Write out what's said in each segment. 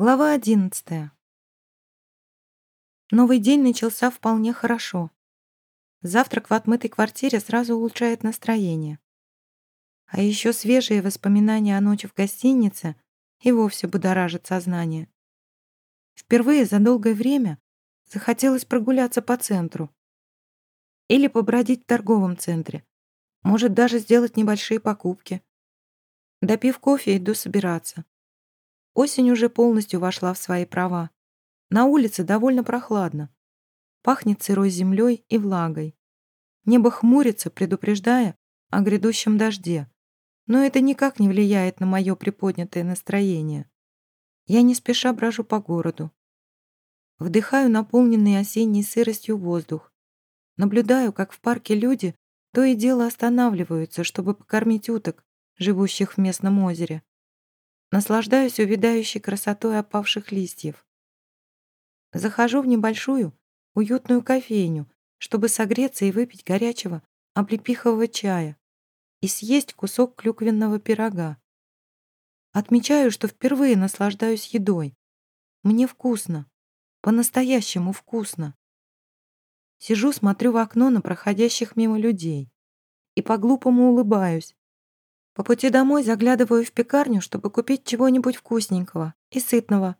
Глава одиннадцатая. Новый день начался вполне хорошо. Завтрак в отмытой квартире сразу улучшает настроение. А еще свежие воспоминания о ночи в гостинице и вовсе будоражат сознание. Впервые за долгое время захотелось прогуляться по центру. Или побродить в торговом центре. Может, даже сделать небольшие покупки. Допив кофе, иду собираться. Осень уже полностью вошла в свои права. На улице довольно прохладно. Пахнет сырой землей и влагой. Небо хмурится, предупреждая о грядущем дожде. Но это никак не влияет на мое приподнятое настроение. Я не спеша брожу по городу. Вдыхаю наполненный осенней сыростью воздух. Наблюдаю, как в парке люди то и дело останавливаются, чтобы покормить уток, живущих в местном озере. Наслаждаюсь увядающей красотой опавших листьев. Захожу в небольшую, уютную кофейню, чтобы согреться и выпить горячего облепихового чая и съесть кусок клюквенного пирога. Отмечаю, что впервые наслаждаюсь едой. Мне вкусно. По-настоящему вкусно. Сижу, смотрю в окно на проходящих мимо людей и по-глупому улыбаюсь, по пути домой заглядываю в пекарню, чтобы купить чего-нибудь вкусненького и сытного.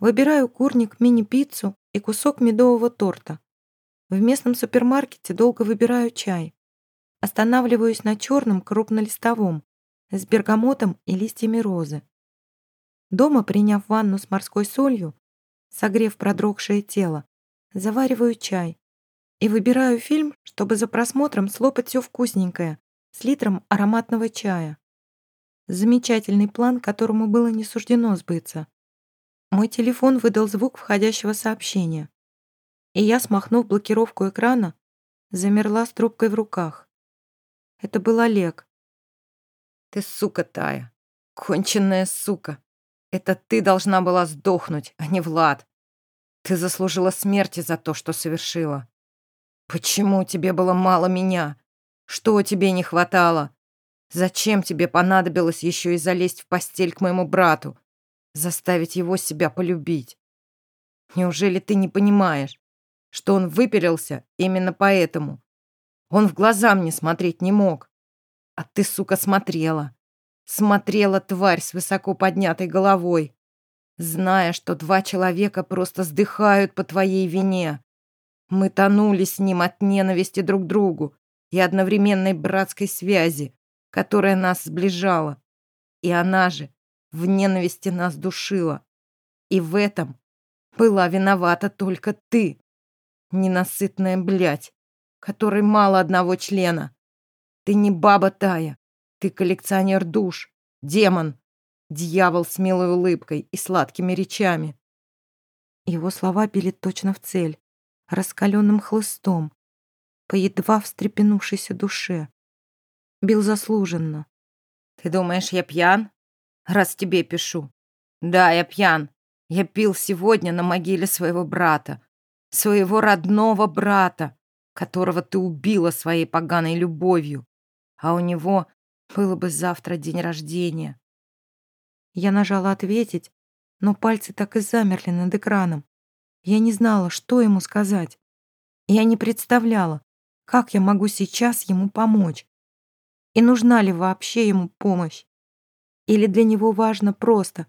Выбираю курник, мини-пиццу и кусок медового торта. В местном супермаркете долго выбираю чай. Останавливаюсь на черном крупнолистовом с бергамотом и листьями розы. Дома, приняв ванну с морской солью, согрев продрогшее тело, завариваю чай и выбираю фильм, чтобы за просмотром слопать все вкусненькое, с литром ароматного чая. Замечательный план, которому было не суждено сбыться. Мой телефон выдал звук входящего сообщения. И я, смахнув блокировку экрана, замерла с трубкой в руках. Это был Олег. «Ты сука, Тая. Конченная сука. Это ты должна была сдохнуть, а не Влад. Ты заслужила смерти за то, что совершила. Почему тебе было мало меня? Что тебе не хватало? Зачем тебе понадобилось еще и залезть в постель к моему брату? Заставить его себя полюбить? Неужели ты не понимаешь, что он выперился именно поэтому? Он в глаза мне смотреть не мог. А ты, сука, смотрела. Смотрела, тварь, с высоко поднятой головой, зная, что два человека просто сдыхают по твоей вине. Мы тонули с ним от ненависти друг к другу, и одновременной братской связи, которая нас сближала. И она же в ненависти нас душила. И в этом была виновата только ты, ненасытная блядь, которой мало одного члена. Ты не баба Тая, ты коллекционер душ, демон, дьявол с милой улыбкой и сладкими речами. Его слова били точно в цель, раскаленным хлыстом, по едва встрепенувшейся душе. Бил заслуженно. «Ты думаешь, я пьян? Раз тебе пишу. Да, я пьян. Я пил сегодня на могиле своего брата. Своего родного брата, которого ты убила своей поганой любовью. А у него было бы завтра день рождения». Я нажала ответить, но пальцы так и замерли над экраном. Я не знала, что ему сказать. Я не представляла, как я могу сейчас ему помочь? И нужна ли вообще ему помощь? Или для него важно просто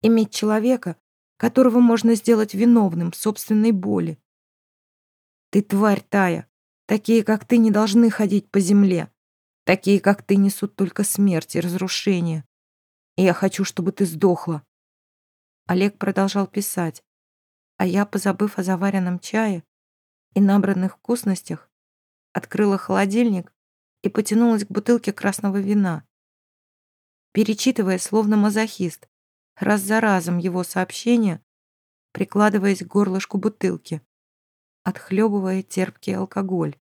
иметь человека, которого можно сделать виновным в собственной боли? Ты тварь, Тая. Такие, как ты, не должны ходить по земле. Такие, как ты, несут только смерть и разрушение. И я хочу, чтобы ты сдохла. Олег продолжал писать, а я, позабыв о заваренном чае и набранных вкусностях, открыла холодильник и потянулась к бутылке красного вина. Перечитывая, словно мазохист, раз за разом его сообщения, прикладываясь к горлышку бутылки, отхлебывая терпкий алкоголь.